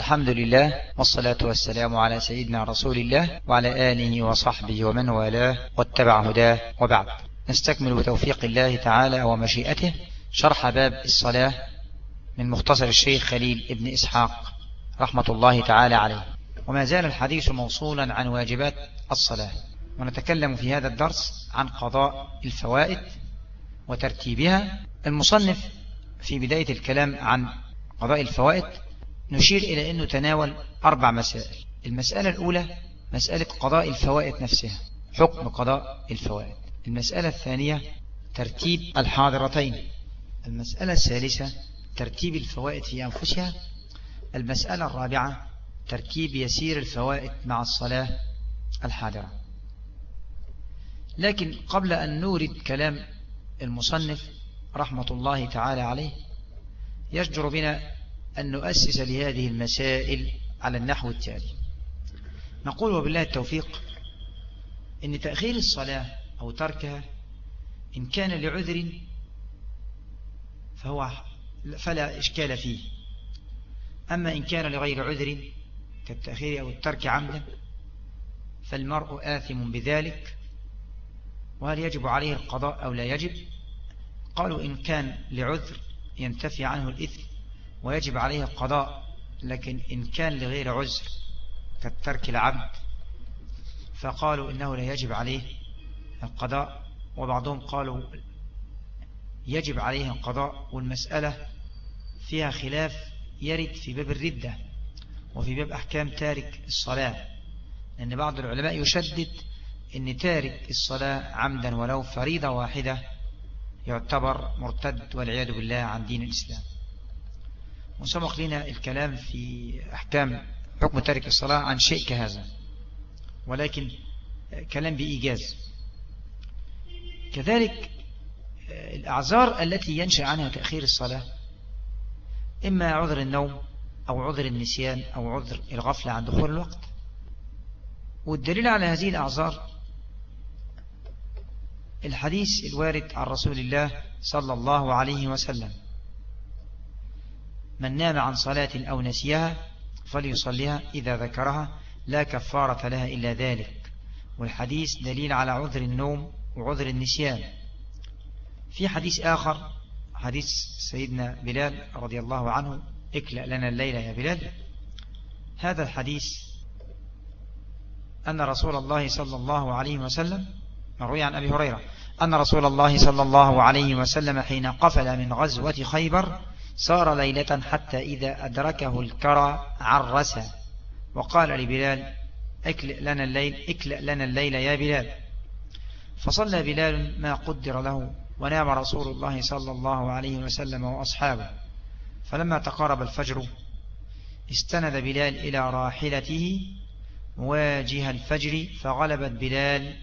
الحمد لله والصلاة والسلام على سيدنا رسول الله وعلى آله وصحبه ومن والاه واتبع هداه وبعد. نستكمل بتوفيق الله تعالى ومشيئته. شرح باب الصلاة من مختصر الشيخ خليل ابن إسحاق رحمة الله تعالى عليه. وما زال الحديث موصولا عن واجبات الصلاة. ونتكلم في هذا الدرس عن قضاء الفوائد وترتيبها. المصنف في بداية الكلام عن قضاء الفوائد نشير إلى أنه تناول أربع مسائل. المسألة الأولى مسألة قضاء الفوائد نفسها حكم قضاء الفوائد. المسألة الثانية ترتيب الحاضرتين. المسألة الثالثة ترتيب الفوائد في أنفسها. المسألة الرابعة ترتيب يسير الفوائد مع الصلاة الحاضرة. لكن قبل أن نورد كلام المصنف رحمة الله تعالى عليه يشجر بنا أن نؤسس لهذه المسائل على النحو التالي. نقول وبالله التوفيق إن تأخير الصلاة أو تركها إن كان لعذر فهو فلا إشكال فيه. أما إن كان لغير عذر كالتأخير أو الترك عمدا فالمرء آثم بذلك. وهل يجب عليه القضاء أو لا يجب؟ قالوا إن كان لعذر ينتفي عنه الإثم. ويجب عليه القضاء لكن إن كان لغير عذر كالترك العبد فقالوا إنه لا يجب عليه القضاء. وبعضهم قالوا يجب عليه القضاء والمسألة فيها خلاف يرد في باب الردة وفي باب أحكام تارك الصلاة لأن بعض العلماء يشدد أن تارك الصلاة عمدا ولو فريضة واحدة يعتبر مرتد والعياذ بالله عن دين الإسلام. وسبق لنا الكلام في أحكام حكم تارك الصلاة عن شيء كهذا ولكن كلام بإيجاز. كذلك الأعذار التي ينشأ عنها تأخير الصلاة إما عذر النوم أو عذر النسيان أو عذر الغفلة عن دخول الوقت. والدليل على هذه الأعذار الحديث الوارد عن رسول الله صلى الله عليه وسلم. من نام عن صلاة أو نسيها فليصليها إذا ذكرها لا كفارة لها إلا ذلك. والحديث دليل على عذر النوم وعذر النسيان. في حديث آخر حديث سيدنا بلال رضي الله عنه اكلأ لنا الليلة يا بلال. هذا الحديث أن رسول الله صلى الله عليه وسلم مروي عن أبي هريرة أن رسول الله صلى الله عليه وسلم حين قفل من غزوة خيبر صار ليلة حتى إذا أدركه الكرى عرس. وقال لبلال اكلئ لنا الليل اكلئ لنا الليل يا بلال. فصلى بلال ما قدر له ونام رسول الله صلى الله عليه وسلم وأصحابه. فلما تقارب الفجر استند بلال إلى راحلته مواجه الفجر فغلبت بلال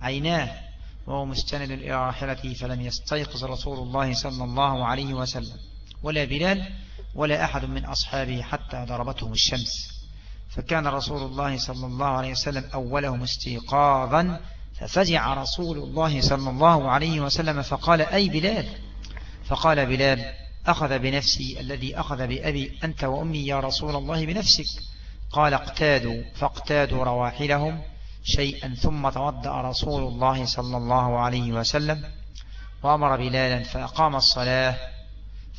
عيناه وهو مستند إلى راحلته فلم يستيقظ رسول الله صلى الله عليه وسلم. ولا بلال ولا أحد من أصحابه حتى ضربتهم الشمس. فكان رسول الله صلى الله عليه وسلم أولهم استيقاظا ففزع رسول الله صلى الله عليه وسلم فقال أي بلال؟ فقال بلال أخذ بنفسي الذي أخذ بأبي أنت وأمي يا رسول الله بنفسك. قال اقتادوا فاقتادوا رواحلهم شيئا ثم توضأ رسول الله صلى الله عليه وسلم. وأمر بلالا فأقام الصلاة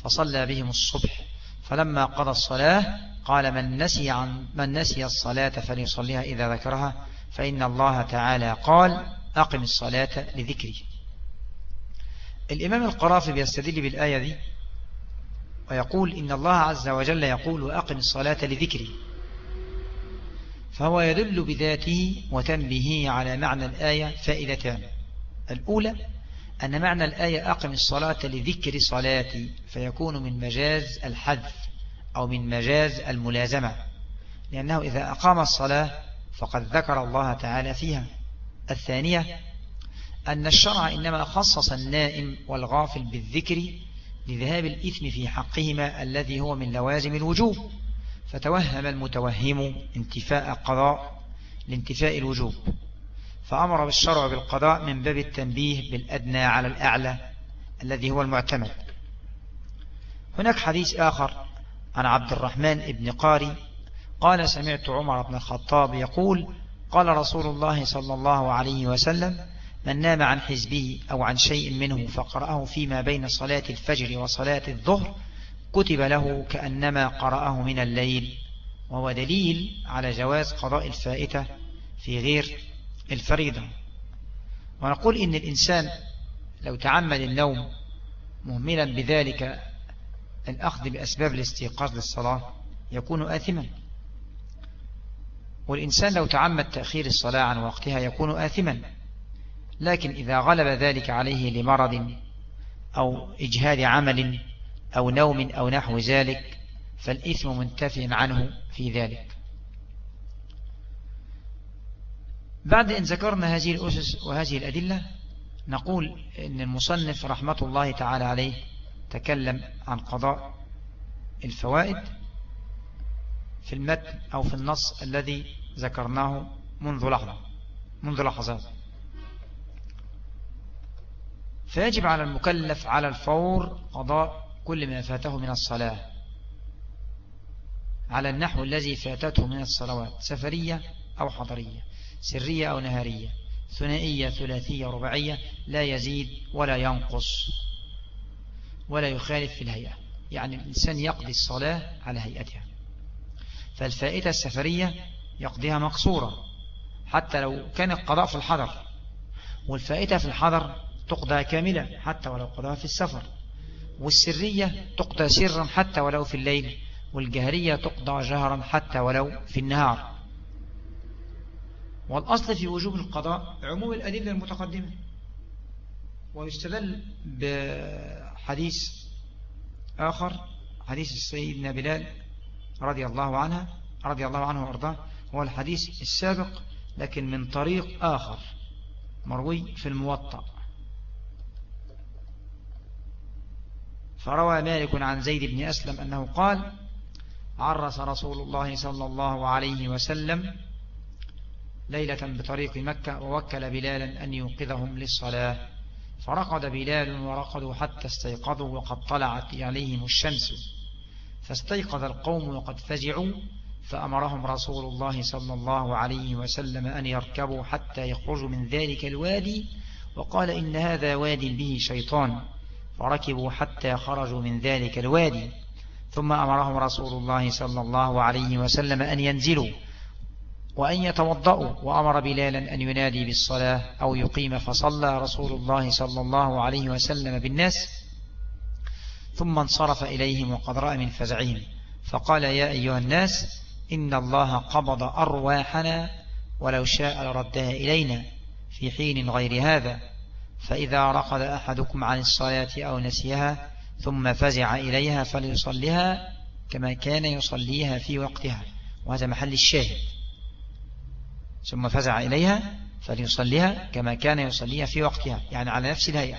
فصلى بهم الصبح. فلما قضى الصلاة قال من نسي, عن من نسي الصلاة فليصليها إذا ذكرها فإن الله تعالى قال أقم الصلاة لذكري. الإمام القرافي بيستدل بالآية دي ويقول إن الله عز وجل يقول وأقم الصلاة لذكري. فهو يدل بذاته وتنبيه على معنى الآية فائدتان. الأولى أن معنى الآية أقم الصلاة لذكر صلاتي فيكون من مجاز الحذف أو من مجاز الملازمة لأنه إذا أقام الصلاة فقد ذكر الله تعالى فيها. الثانية أن الشرع إنما خصص النائم والغافل بالذكر لذهاب الإثم في حقهما الذي هو من لوازم الوجوب فتوهم المتوهم انتفاء قضاء لانتفاء الوجوب. فأمر بالشرع بالقضاء من باب التنبيه بالأدنى على الأعلى الذي هو المعتمد. هناك حديث آخر عن عبد الرحمن ابن قاري قال سمعت عمر بن الخطاب يقول قال رسول الله صلى الله عليه وسلم من نام عن حزبه أو عن شيء منه فقرأه فيما بين صلاة الفجر وصلاة الظهر كتب له كأنما قرأه من الليل وهو دليل على جواز قضاء الفائتة في غير الفريضة. ونقول إن الإنسان لو تعمد النوم مهملا بذلك الأخذ بأسباب الاستيقاظ للصلاة يكون آثما. والإنسان لو تعمد تأخير الصلاة عن وقتها يكون آثما. لكن إذا غلب ذلك عليه لمرض أو إجهاد عمل أو نوم أو نحو ذلك فالإثم منتفع عنه في ذلك. بعد أن ذكرنا هذه الأسس وهذه الأدلة نقول أن المصنف رحمة الله تعالى عليه تكلم عن قضاء الفوائد في المتن أو في النص الذي ذكرناه منذ لحظة منذ لحظات. فيجب على المكلف على الفور قضاء كل ما فاته من الصلاة. على النحو الذي فاتته من الصلوات سفرية أو حضرية. سرية أو نهارية ثنائية ثلاثية رباعية لا يزيد ولا ينقص ولا يخالف في الهيئة. يعني الإنسان يقضي الصلاة على هيئتها. فالفائتة السفرية يقضيها مقصورة حتى لو كان القضاء في الحضر. والفائتة في الحضر تقضى كاملة حتى ولو قضاها في السفر. والسرية تقضى سرا حتى ولو في الليل. والجهرية تقضى جهرا حتى ولو في النهار. والأصل في وجوب القضاء عموم الأدلة المتقدمة. ويستدل بحديث آخر حديث السيدنا بلال رضي الله عنها رضي الله عنه وأرضاه هو الحديث السابق لكن من طريق آخر مروي في الموطأ. فروى مالك عن زيد بن أسلم أنه قال عرس رسول الله صلى الله عليه وسلم ليلة بطريق مكة ووكل بلالا أن يوقظهم للصلاة. فرقد بلال ورقدوا حتى استيقظوا وقد طلعت عليهم الشمس. فاستيقظ القوم وقد فزعوا فأمرهم رسول الله صلى الله عليه وسلم أن يركبوا حتى يخرجوا من ذلك الوادي وقال إن هذا واد به شيطان. فركبوا حتى خرجوا من ذلك الوادي. ثم أمرهم رسول الله صلى الله عليه وسلم أن ينزلوا. وأن يتوضأوا وأمر بلالا أن ينادي بالصلاة أو يقيم فصلى رسول الله صلى الله عليه وسلم بالناس ثم انصرف إليهم وقد رأى من فزعهم فقال يا أيها الناس إن الله قبض أرواحنا ولو شاء لردها إلينا في حين غير هذا فإذا رقد أحدكم عن الصلاة أو نسيها ثم فزع إليها فليصليها كما كان يصليها في وقتها وهذا محل الشاهد. ثم فزع إليها فليصليها كما كان يصليها في وقتها يعني على نفس الهيئة.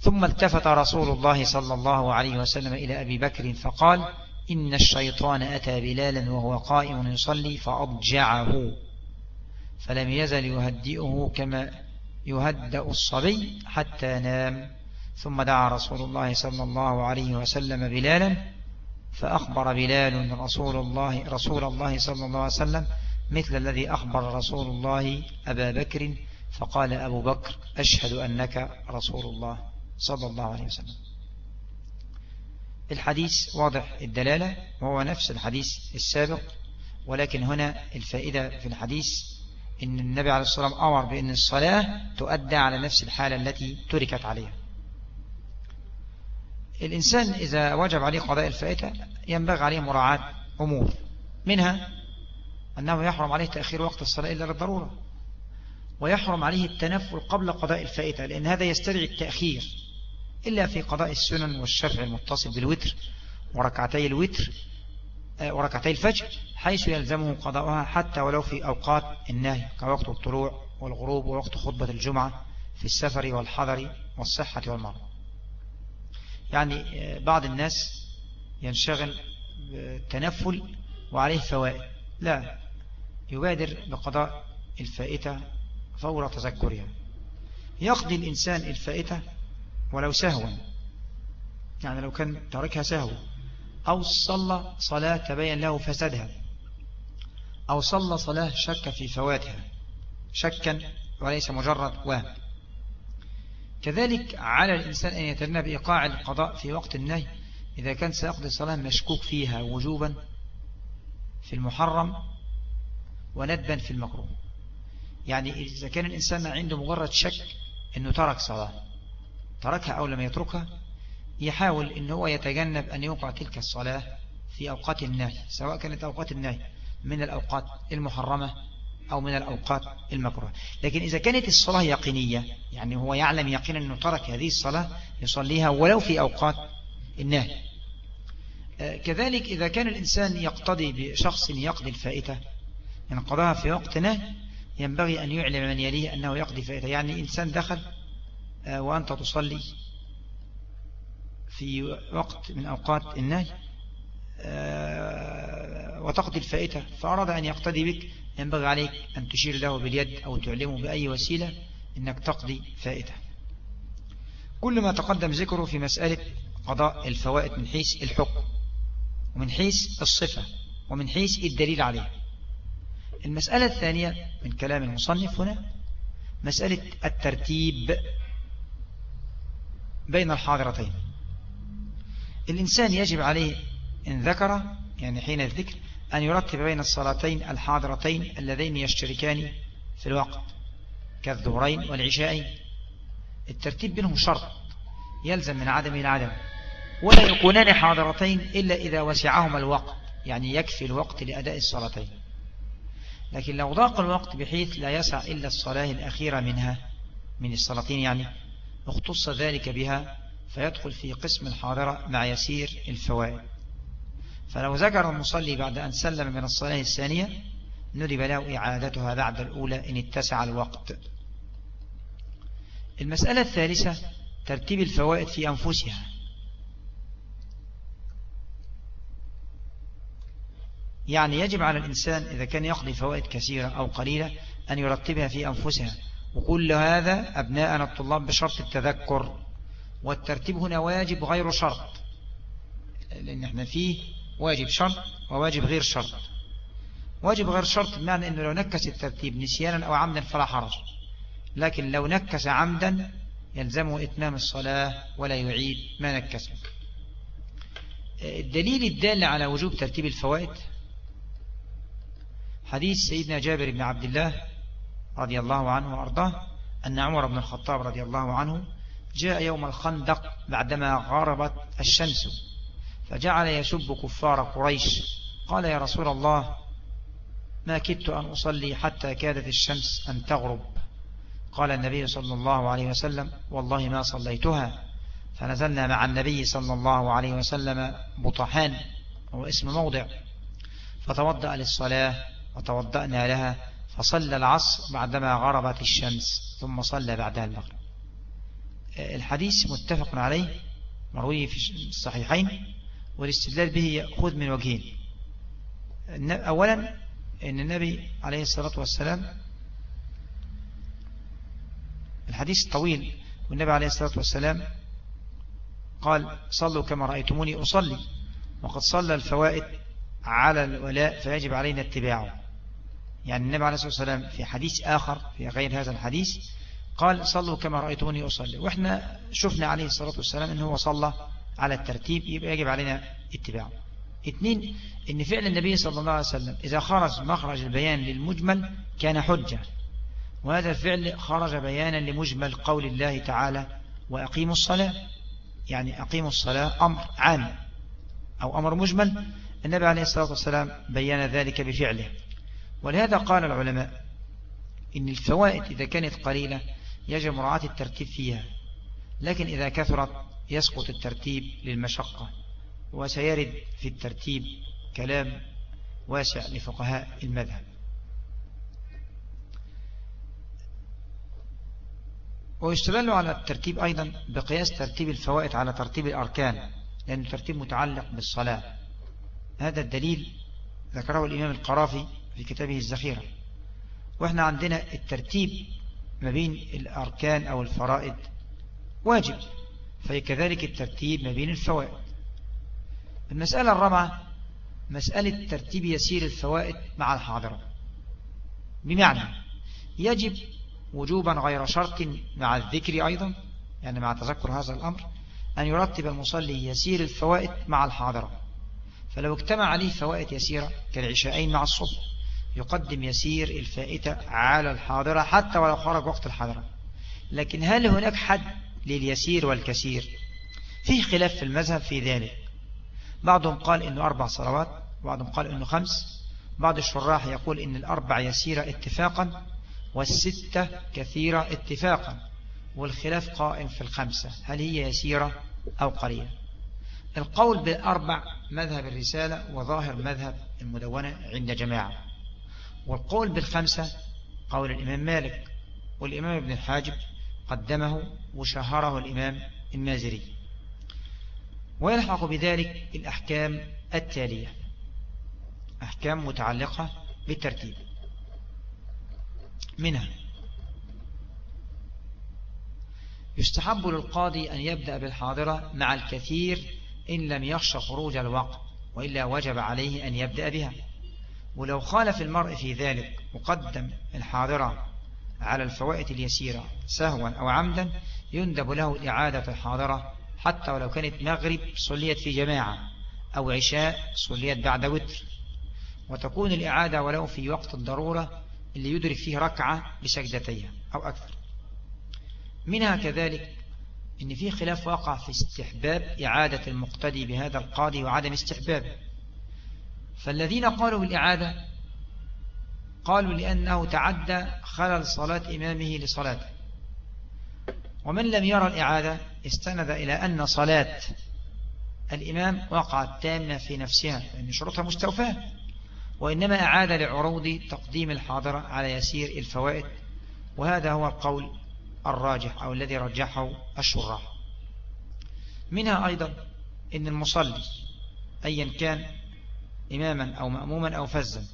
ثم التفت رسول الله صلى الله عليه وسلم إلى أبي بكر فقال إن الشيطان أتى بلالا وهو قائم يصلي فأضجعه فلم يزل يهدئه كما يهدأ الصبي حتى نام. ثم دعا رسول الله صلى الله عليه وسلم بلالا فأخبر بلال رسول الله رسول الله صلى الله عليه وسلم مثل الذي أخبر رسول الله أبا بكر فقال أبو بكر أشهد أنك رسول الله صلى الله عليه وسلم. الحديث واضح الدلالة وهو نفس الحديث السابق ولكن هنا الفائدة في الحديث إن النبي عليه الصلاة والسلام أمر بأن الصلاة تؤدى على نفس الحالة التي تركت عليها. الإنسان إذا وجب عليه قضاء الفائتة ينبغي عليه مراعاة أمور منها أنه يحرم عليه تأخير وقت الصلاة إلا للضرورة ويحرم عليه التنفل قبل قضاء الفائتة لأن هذا يستدعي التأخير إلا في قضاء السنن والشفع المتصل بالوتر وركعتي الوتر آه، وركعتي الفجر حيث يلزمه قضاءها حتى ولو في أوقات النهي كوقت الطلوع والغروب ووقت خطبة الجمعة في السفر والحضر والصحة والمرض. يعني آه، بعض الناس ينشغل بالتنفل وعليه فوائد. لا يبادر بقضاء الفائتة فور تذكرها. يقضي الإنسان الفائتة ولو سهوا يعني لو كان تركها سهوا أو صلى صلاة تبين له فسادها أو صلى صلاة شك في فواتها شكا وليس مجرد وهم. كذلك على الإنسان أن يتجنب إيقاع القضاء في وقت النهي إذا كان سيقضي الصلاة مشكوك فيها وجوبا في المحرم وندبا في المكروه. يعني إذا كان الإنسان عنده مجرد شك أنه ترك صلاة تركها أو لم يتركها يحاول أن هو يتجنب أن يوقع تلك الصلاة في أوقات النهي سواء كانت أوقات النهي من الأوقات المحرمة أو من الأوقات المكروهة. لكن إذا كانت الصلاة يقينية يعني هو يعلم يقينا أنه ترك هذه الصلاة يصليها ولو في أوقات النهي. آه، كذلك إذا كان الإنسان يقتضي بشخص يقضي الفائتة إن قضاها في وقت نهي ينبغي أن يعلم من يليه أنه يقضي فائتة يعني إنسان دخل آه، وأنت تصلي في وقت من أوقات النهي آه، وتقضي الفائتة فأراد أن يقتدي بك. ينبغي عليك أن تشير له باليد أو تعلمه بأي وسيلة أنك تقضي فائتة. كل ما تقدم ذكره في مسألة قضاء الفوائد من حيث الحكم ومن حيث الصفة ومن حيث الدليل عليه. المسألة الثانية من كلام المصنف هنا مسألة الترتيب بين الحاضرتين. الإنسان يجب عليه إن ذكر يعني حين الذكر أن يرتب بين الصلاتين الحاضرتين اللذين يشتركان في الوقت كالظهرين والعشاءين الترتيب بينهم شرط يلزم من عدم إلى عدم ولا يكونان حاضرتين إلا إذا وسعهما الوقت يعني يكفي الوقت لأداء الصلاتين. لكن لو ضاق الوقت بحيث لا يسع إلا الصلاة الأخيرة منها من الصلاتين يعني اختص ذلك بها فيدخل في قسم الحاضرة مع يسير الفوائد. فلو ذكر المصلي بعد أن سلم من الصلاة الثانية ندب له إعادتها بعد الأولى إن اتسع الوقت. المسألة الثالثة ترتيب الفوائد في أنفسها. يعني يجب على الإنسان إذا كان يقضي فوائد كثيرة أو قليلة أن يرتبها في أنفسها. وكل هذا أبناءنا الطلاب بشرط التذكر. والترتيب هنا واجب غير شرط. لأن إحنا فيه واجب شرط وواجب غير شرط. واجب غير شرط بمعنى أنه لو نكس الترتيب نسيانا أو عمدا فلا حرج. لكن لو نكس عمدا يلزمه إتمام الصلاة ولا يعيد ما نكسه. الدليل الدال على وجوب ترتيب الفوائد حديث سيدنا جابر بن عبد الله رضي الله عنه وأرضاه أن عمر بن الخطاب رضي الله عنه جاء يوم الخندق بعدما غربت الشمس فجعل يسب كفار قريش. قال يا رسول الله ما كدت أن أصلي حتى كادت الشمس أن تغرب. قال النبي صلى الله عليه وسلم والله ما صليتها. فنزلنا مع النبي صلى الله عليه وسلم بطحان هو اسم موضع. فتوضأ للصلاة وتوضأنا لها فصلى العصر بعدما غربت الشمس ثم صلى بعدها المغرب. الحديث متفق عليه مروي في الصحيحين والاستدلال به يأخذ من وجهين. أولا أن النبي عليه الصلاة والسلام الحديث طويل والنبي عليه الصلاة والسلام قال صلوا كما رأيتموني أصلي. وقد صلى الفوائد على الولاء فيجب علينا اتباعه. يعني النبي عليه الصلاة والسلام في حديث آخر في غير هذا الحديث قال صلوا كما رأيتوني أصلي. وإحنا شفنا عليه الصلاة والسلام أنه صلى على الترتيب يبقى يجب علينا اتباعه. اثنين إن فعل النبي صلى الله عليه وسلم إذا خرج مخرج البيان للمجمل كان حجة. وهذا الفعل خرج بيانا لمجمل قول الله تعالى وأقيموا الصلاة. يعني أقيموا الصلاة أمر عام أو أمر مجمل. النبي عليه الصلاة والسلام بيان ذلك بفعله. ولهذا قال العلماء إن الفوائد إذا كانت قليلة يجب مراعاة الترتيب فيها لكن إذا كثرت يسقط الترتيب للمشقة وسيرد في الترتيب كلام واسع لفقهاء المذهب. ويستدل على الترتيب أيضا بقياس ترتيب الفوائد على ترتيب الأركان لأن الترتيب متعلق بالصلاة. هذا الدليل ذكره الإمام القرافي في كتابه الزخيرة وإحنا عندنا الترتيب ما بين الأركان أو الفرائد واجب. فكذلك الترتيب ما بين الفوائد. المسألة الرابعة مسألة ترتيب يسير الفوائد مع الحاضرة. بمعنى يجب وجوبا غير شرط مع الذكر أيضا يعني مع تذكر هذا الأمر أن يرتب المصلي يسير الفوائد مع الحاضرة. فلو اجتمع عليه فوائد يسيرة كالعشاءين مع الصبح يقدم يسير الفائتة على الحاضرة حتى ولو خرج وقت الحاضرة. لكن هل هناك حد لليسير والكثير فيه خلاف في المذهب في ذلك. بعضهم قال إنه أربع صلوات بعضهم قال إنه خمس. بعض الشراح يقول إن الأربع يسيرة اتفاقا والستة كثيرة اتفاقا والخلاف قائم في الخمسة. هل هي يسيرة أو قليلة؟ القول بالأربع مذهب الرسالة وظاهر مذهب المدونة عند جماعة. والقول بالخمسة قول الإمام مالك والإمام ابن الحاجب قدمه وشهره الإمام المازري ويلحق بذلك الأحكام التالية. أحكام متعلقة بالترتيب. منها يستحب للقاضي أن يبدأ بالحاضرة مع الكثير إن لم يخش خروج الوقت وإلا وجب عليه أن يبدأ بها. ولو خالف المرء في ذلك وقدم الحاضرة على الفوائد اليسيرة سهوا أو عمدا يندب له إعادة الحاضرة حتى ولو كانت مغرب صليت في جماعة أو عشاء صليت بعد وتر. وتكون الإعادة ولو في وقت الضرورة اللي يدرك فيه ركعة بسجدتيها أو أكثر. منها كذلك إن في خلاف واقع في استحباب إعادة المقتدي بهذا القاضي وعدم استحبابه فالذين قالوا بالإعادة قالوا لأنه تعدى خلل صلاة إمامه لصلاته. ومن لم يرى الإعادة استند إلى أن صلاة الإمام وقعت تامة في نفسها لأن شروطها مستوفاة. وإنما أعاد لعروض تقديم الحاضرة على يسير الفوائد وهذا هو القول الراجح أو الذي رجحه الشراح. منها أيضا إن المصلي أيا كان إماما أو مأموما أو فزا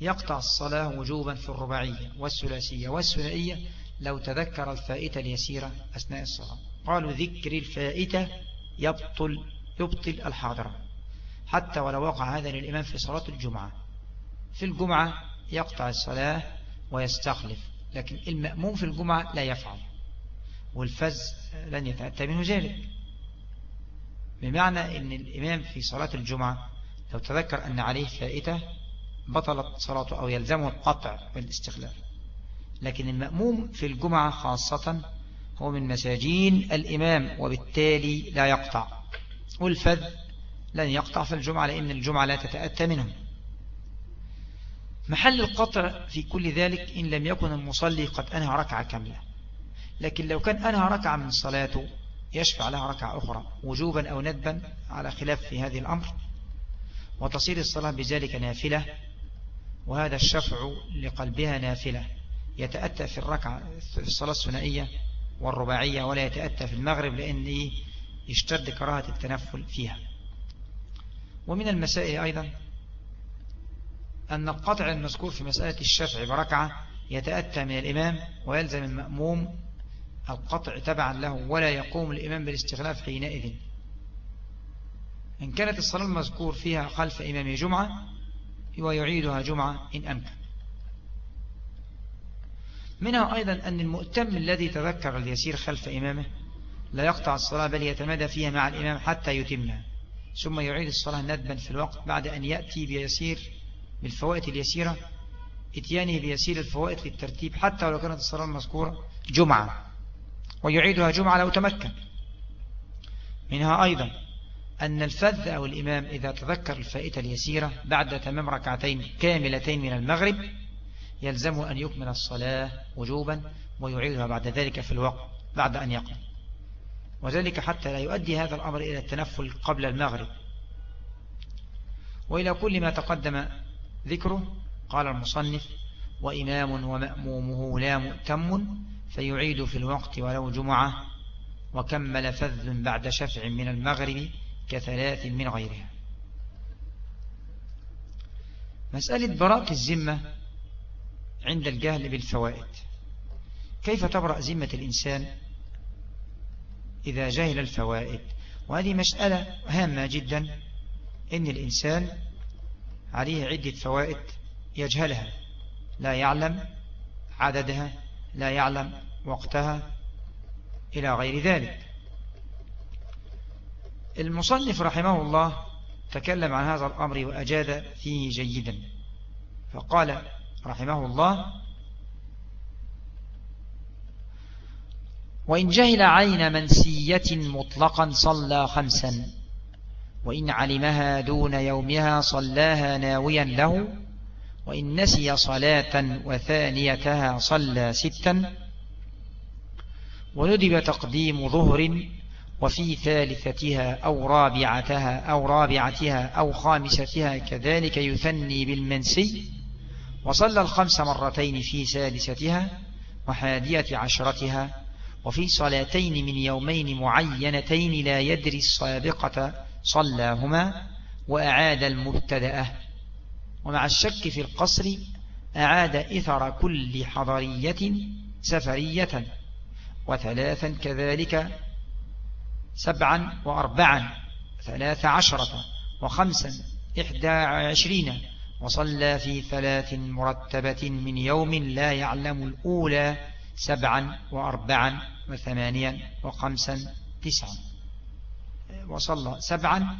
يقطع الصلاة وجوبا في الرباعية والثلاثية والثنائية لو تذكر الفائتة اليسيرة أثناء الصلاة. قالوا ذكر الفائتة يبطل يبطل الحاضرة حتى ولو وقع هذا للإمام في صلاة الجمعة. في الجمعة يقطع الصلاة ويستخلف لكن المأموم في الجمعة لا يفعل والفز لن يتأتى منه ذلك. بمعنى أن الإمام في صلاة الجمعة لو تذكر أن عليه فائتة بطلت صلاته أو يلزمه القطع والاستخلاف لكن المأموم في الجمعة خاصة هو من مساجين الإمام وبالتالي لا يقطع. والفذ لن يقطع في الجمعة لأن الجمعة لا تتأتى منه محل القطع في كل ذلك إن لم يكن المصلي قد أنهى ركعة كاملة. لكن لو كان أنهى ركعة من صلاته يشفع لها ركعة أخرى وجوبا أو ندبا على خلاف في هذه الأمر. وتصير الصلاة بذلك نافلة وهذا الشفع لقلبها نافلة. يتأتى في الركعة في الصلاة الثنائية والرباعية ولا يتأتى في المغرب لأن يشتد كراهة التنفل فيها. ومن المسائل أيضا أن القطع المذكور في مسألة الشفع بركعة يتأتى من الإمام ويلزم المأموم القطع تبعا له ولا يقوم الإمام بالاستغلاف حينئذ. إن كانت الصلاة المذكور فيها خلف إمام جمعة ويعيدها جمعة إن أمكن. منها أيضا أن المؤتم الذي تذكر اليسير خلف إمامه لا يقطع الصلاة بل يتمادى فيها مع الإمام حتى يتمها. ثم يعيد الصلاة ندبا في الوقت بعد أن يأتي بيسير بالفوائد اليسيرة إتيانه بيسير الفوائد للترتيب حتى ولو كانت الصلاة المذكورة جمعة. ويعيدها جمعة لو تمكن. منها أيضا أن الفذ أو الإمام إذا تذكر الفائتة اليسيرة بعد تمام ركعتين كاملتين من المغرب يلزمه أن يكمل الصلاة وجوبا ويعيدها بعد ذلك في الوقت بعد أن يقضي وذلك حتى لا يؤدي هذا الأمر إلى التنفل قبل المغرب. وإلى كل ما تقدم ذكره قال المصنف وإمام ومأمومه لا مؤتم فيعيد في الوقت ولو جمعة وكمل فذ بعد شفع من المغرب كثلاث من غيرها. مسألة براءة الزمة عند الجهل بالفوائد. كيف تبرأ ذمة الإنسان إذا جهل الفوائد؟ وهذه مسألة هامة جدا إن الإنسان عليه عدة فوائد يجهلها. لا يعلم عددها لا يعلم وقتها إلى غير ذلك. المصنف رحمه الله تكلم عن هذا الأمر وأجاد فيه جيدا. فقال رحمه الله وإن جهل عين منسية مطلقا صلى خمسا وإن علمها دون يومها صلاها ناويا له وإن نسي صلاة وثانيتها صلى ستا وندب تقديم ظهر وفي ثالثتها أو رابعتها أو رابعتها أو خامستها كذلك يثني بالمنسي. وصلى الخمس مرتين في سادستها وحادية عشرتها. وفي صلاتين من يومين معينتين لا يدري السابقة صلاهما وأعاد المبتدأ ومع الشك في القصر أعاد إثر كل حضرية سفرية. وثلاثا كذلك سبعا وأربعا ثلاث عشرة وخمسا إحدى عشرين. وصلى في ثلاث مرتبة من يوم لا يعلم الأولى سبعا وأربعا وثمانيا وخمسا تسعا. وصلى سبعا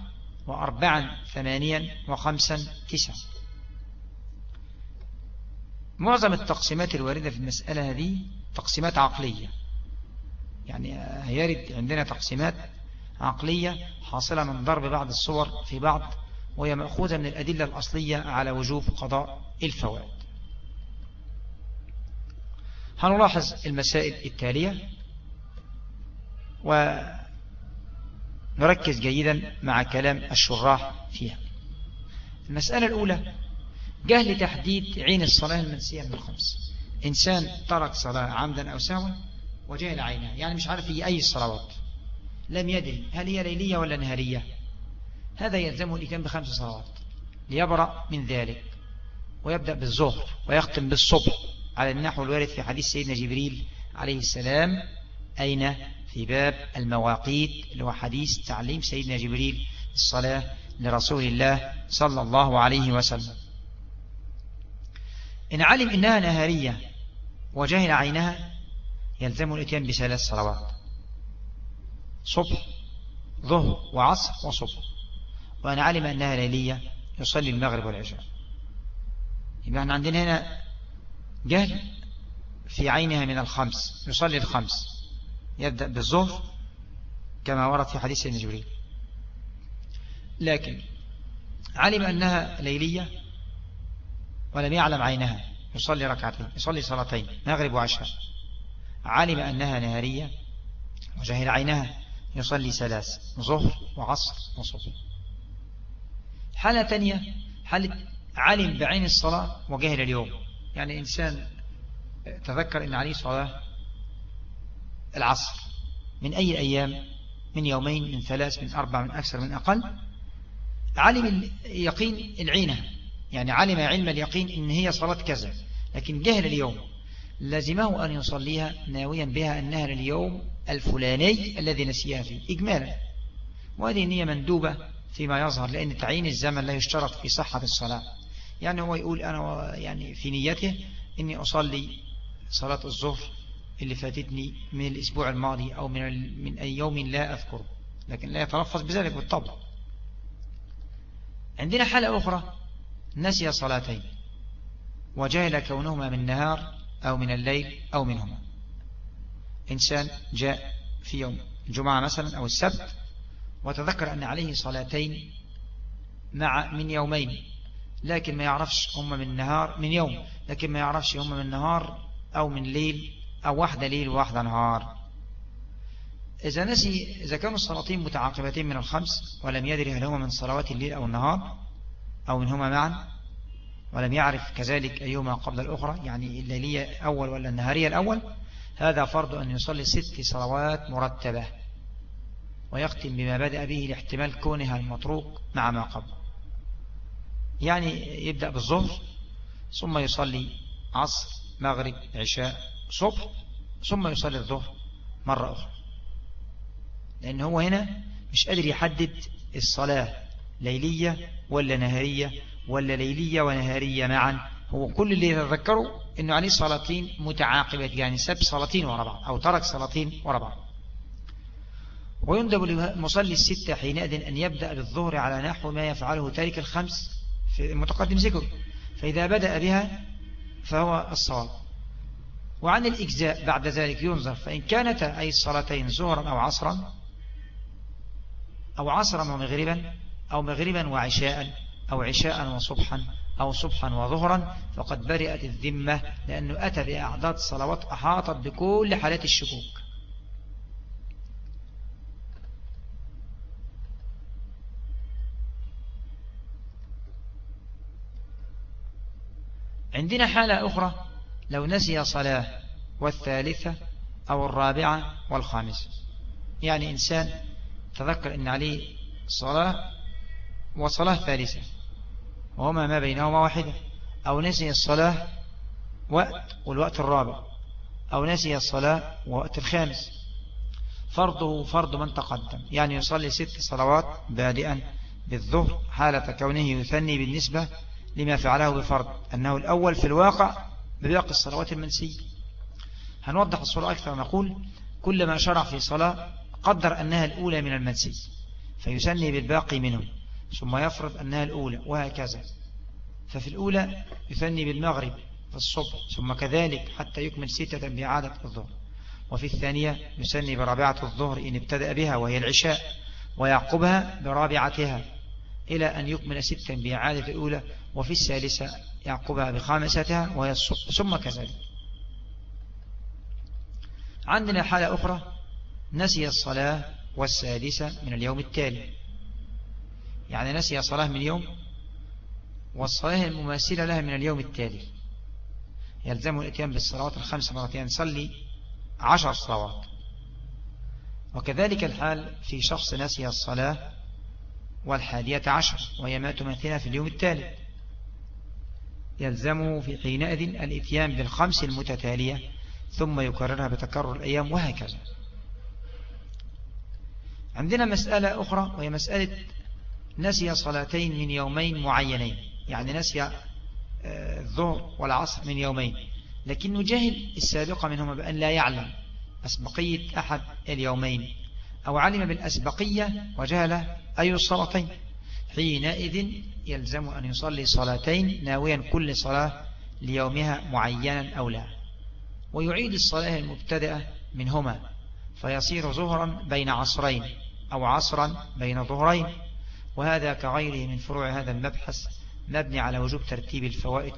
وأربعا ثمانيا وخمسا تسعا. معظم التقسيمات الواردة في المسألة هذه تقسيمات عقلية. يعني يرد عندنا تقسيمات عقلية حاصلة من ضرب بعض الصور في بعض وهي مأخوذة من الأدلة الأصلية على وجوب قضاء الفوائد. هنلاحظ المسائل التالية ونركز جيدا مع كلام الشراح فيها. المسألة الأولى جهل تحديد عين الصلاة المنسية من الخمس. إنسان ترك صلاة عمدا أو سهوا وجهل عينها يعني مش عارف هي أي الصلوات لم يدري هل هي ليلية ولا نهارية؟ هذا يلزمه الإتيان بخمس صلوات. ليبرأ من ذلك ويبدأ بالظهر ويختم بالصبح على النحو الوارد في حديث سيدنا جبريل عليه السلام. أين؟ في باب المواقيت اللي هو حديث تعليم سيدنا جبريل الصلاة لرسول الله صلى الله عليه وسلم. إن علم إنها نهارية وجهل عينها يلزم الإتيان بثلاث صلوات. صبح ظهر وعصر وصبح. وأن علم أنها ليلية يصلي المغرب والعشاء. يبقى إحنا عندنا هنا جهل في عينها من الخمس يصلي الخمس. يبدأ بالظهر كما ورد في حديث جبريل. لكن علم أنها ليلية ولم يعلم عينها يصلي ركعتين يصلي صلاتين مغرب وعشاء. علم أنها نهارية وجهل عينها يصلي ثلاث ظهر وعصر وصبح. حالة تانية حالة علم بعين الصلاة وجهل اليوم. يعني إنسان تذكر أن عليه صلاة العصر. من أي أيام؟ من يومين من ثلاث من أربع من أكثر من أقل؟ علم اليقين العينة. يعني علم علم اليقين إن هي صلاة كذا. لكن جهل اليوم. لازمه أن يصليها ناويا بها أنها لليوم الفلاني الذي نسيها فيه. إجمالا. وهذه النية مندوبة فيما يظهر لأن تعيين الزمن لا يشترط في صحة الصلاة. يعني هو يقول أنا يعني في نيته إني أصلي صلاة الظهر اللي فاتتني من الأسبوع الماضي أو من من أي يوم لا أذكره لكن لا يتلفظ بذلك بالطبع. عندنا حالة أخرى. نسي صلاتين. وجهل كونهما من نهار أو من الليل أو منهما. إنسان جاء في يوم الجمعة مثلا أو السبت وتذكر أن عليه صلاتين مع من يومين لكن ما يعرفش هم من نهار من يوم لكن ما يعرفش هم من نهار أو من ليل أو واحدة ليل وواحدة نهار. إذا نسي إذا كانوا الصلاتين متعاقبتين من الخمس ولم يدري هل هما من صلوات الليل أو النهار أو منهما معا ولم يعرف كذلك أيهما قبل الأخرى يعني الليلية أول ولا النهارية الأول هذا فرض أن يصلي ست صلوات مرتبة ويختم بما بدأ به لاحتمال كونها المطروق مع ما قبل. يعني يبدأ بالظهر ثم يصلي عصر مغرب عشاء صبح ثم يصلي الظهر مرة أخرى. لأن هو هنا مش قادر يحدد الصلاة ليلية ولا نهارية ولا ليلية ونهارية معا. هو كل اللي يتذكره إنه عليه صلاتين متعاقبات يعني سب صلاتين ورا بعض أو ترك صلاتين ورا بعض. ويندب للمصلي الستة حينئذ أن يبدأ بالظهر على نحو ما يفعله تارك الخمس في المتقدم ذكر فإذا بدأ بها فهو الصواب. وعن الإجزاء بعد ذلك ينظر فإن كانتا أي الصلاتين ظهرا أو عصرا أو عصرا ومغربا أو مغربا وعشاء أو عشاء وصبحا أو صبحا وظهرا فقد برئت الذمة لأنه أتى بأعداد صلوات أحاطت بكل حالات الشكوك. عندنا حالة أخرى لو نسي صلاة والثالثة أو الرابعة والخامسة. يعني إنسان تذكر أن عليه صلاة وصلاة ثالثة. وهما ما بينهما واحدة. أو نسي الصلاة وقت والوقت الرابع. أو نسي الصلاة ووقت الخامس. فرضه فرض من تقدم. يعني يصلي ست صلوات بادئا بالظهر حالة كونه يثني بالنسبة لما فعله بفرض. أنه الأول في الواقع بباقي الصلوات المنسية. هنوضح الصورة أكثر. نقول كلما شرع في صلاة قدر أنها الأولى من المنسي فيسني بالباقي منه ثم يفرض أنها الأولى وهكذا. ففي الأولى يثني بالمغرب في الصبح ثم كذلك حتى يكمل ستة بإعادة الظهر. وفي الثانية يسني برابعة الظهر إن ابتدأ بها وهي العشاء ويعقبها برابعتها إلى أن يكمل ستا بإعادة الأولى وفي الثالثة يعقبها بخامستها وهي الصبح ثم كذلك. عندنا حالة أخرى نسي الصلاة والسادسة من اليوم التالي. يعني نسي صلاة من يوم والصلاة المماثلة لها من اليوم التالي. يلزم الإتيان بالصلوات الخمس مرات يعني صلي عشر صلوات. وكذلك الحال في شخص نسي الصلاة والحادية عشر وهي ما تمثلها في اليوم التالي. يلزمه في حينئذ الإتيان بالخمس المتتالية ثم يكررها بتكرر الأيام وهكذا. عندنا مسألة أخرى وهي مسألة نسي صلاتين من يومين معينين. يعني نسي آه، الظهر والعصر من يومين. لكنه جهل السابقة منهما بأن لا يعلم أسبقية أحد اليومين. أو علم بالأسبقية وجهل أي الصلاتين. حينئذ يلزم أن يصلي صلاتين ناويا كل صلاة ليومها معينا أو لا. ويعيد الصلاة المبتدأة منهما. فيصير ظهرا بين عصرين أو عصرا بين ظهرين. وهذا كغيره من فروع هذا المبحث مبني على وجوب ترتيب الفوائد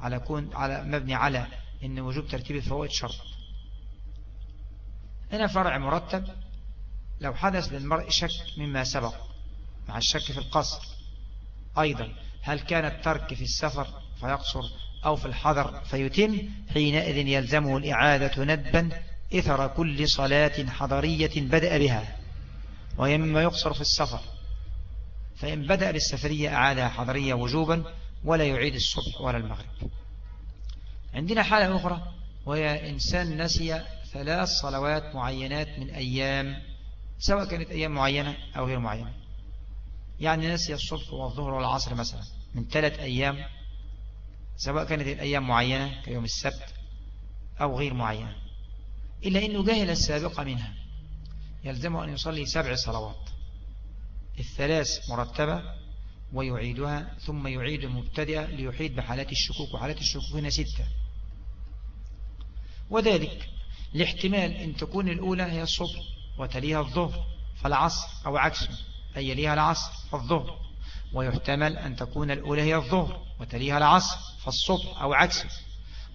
على كون على مبني على إن وجوب ترتيب الفوائد شرط. هنا فرع مرتب لو حدث للمرء شك مما سبق مع الشك في القصر. أيضا هل كان الترك في السفر فيقصر أو في الحضر فيتم؟ حينئذ يلزمه الإعادة ندبا إثر كل صلاة حضرية بدأ بها. وهي مما يقصر في السفر فإن بدأ بالسفرية أعادها حضرية وجوبا ولا يعيد الصبح ولا المغرب. عندنا حالة أخرى وهي إنسان نسي ثلاث صلوات معينات من أيام سواء كانت أيام معينة أو غير معينة. يعني نسي الصبح والظهر والعصر مثلا من ثلاث أيام سواء كانت الأيام معينة كيوم السبت أو غير معينة إلا أنه جهل السابقة منها. يلزمه أن يصلي سبع صلوات. الثلاث مرتبة ويعيدها ثم يعيد المبتدئة ليحيد بحالات الشكوك وحالات الشكوك هنا ستة. وذلك لاحتمال أن تكون الأولى هي الصبح وتليها الظهر فالعصر أو عكسه أي يليها العصر فالظهر. ويحتمل أن تكون الأولى هي الظهر وتليها العصر فالصبح أو عكسه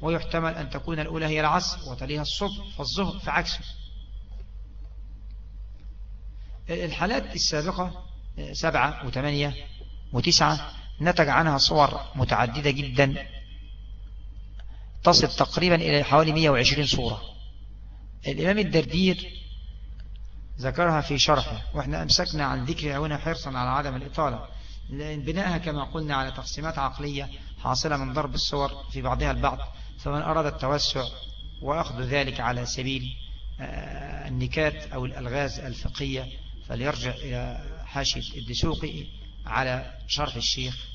ويحتمل أن تكون الأولى هي العصر وتليها الصبح فالظهر فعكسه الحالات السابقة سبعة وثمانية وتسعة نتج عنها صور متعددة جدا. تصل تقريبا إلى حوالي 120 صورة. الإمام الدردير ذكرها في شرحه وإحنا أمسكنا عن ذكر هنا حرصا على عدم الإطالة لأن بناءها كما قلنا على تقسيمات عقلية حاصلة من ضرب الصور في بعضها البعض فمن أراد التوسع وأخذ ذلك على سبيل النكات أو الألغاز الفقهية فليرجع إلى حاشية الدسوقي على شرح الشيخ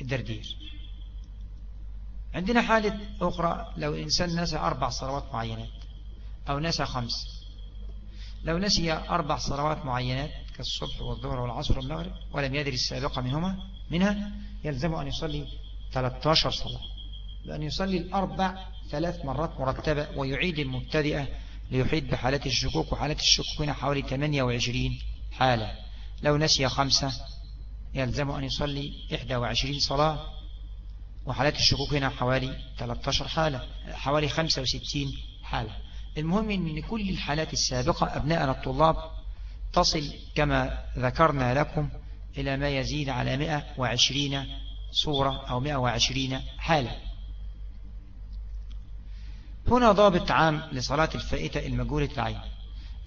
الدردير. عندنا حالة أخرى لو إنسان نسى أربع صلوات معينات أو نسى خمس. لو نسي أربع صلوات معينات كالصبح والظهر والعصر والمغرب ولم يدري السابقة منهما منها يلزم أن يصلي 13 صلاة. بأن يصلي الأربع ثلاث مرات مرتبة ويعيد المبتدئة ليحيط بحالات الشكوك وحالات الشكوك هنا حوالي 28 حالة لو نسي خمسة يلزم أن يصلي 21 صلاة. وحالات الشكوك هنا حوالي 13 حالة حوالي 65 حالة. المهم أن كل الحالات السابقة أبناءنا الطلاب تصل كما ذكرنا لكم إلى ما يزيد على 120 صورة أو 120 حالة. هنا ضابط عام لصلاة الفائتة المجهولة العين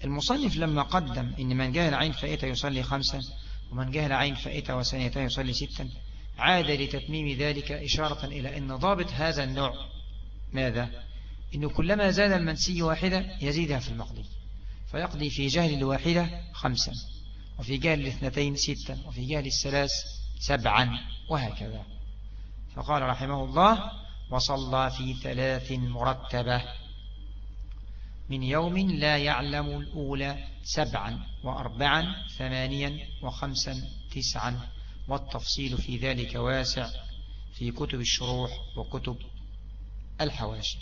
المصنف لما قدم إن من جهل عين فائتة يصلي خمسا ومن جهل عين فائتة وثانيتين يصلي ستا. عاد لتتميم ذلك إشارة إلى أن ضابط هذا النوع ماذا؟ إنه كلما زاد المنسي واحدة يزيدها في المقضي فيقضي في جهل الواحدة خمسا وفي جهل الاثنتين ستا وفي جهل الثلاث سبعا وهكذا. فقال رحمه الله وصلى في ثلاث مرتبة من يوم لا يعلم الأولى سبعا وأربعا ثمانيا وخمسا تسعا والتفصيل في ذلك واسع في كتب الشروح وكتب الحواشي.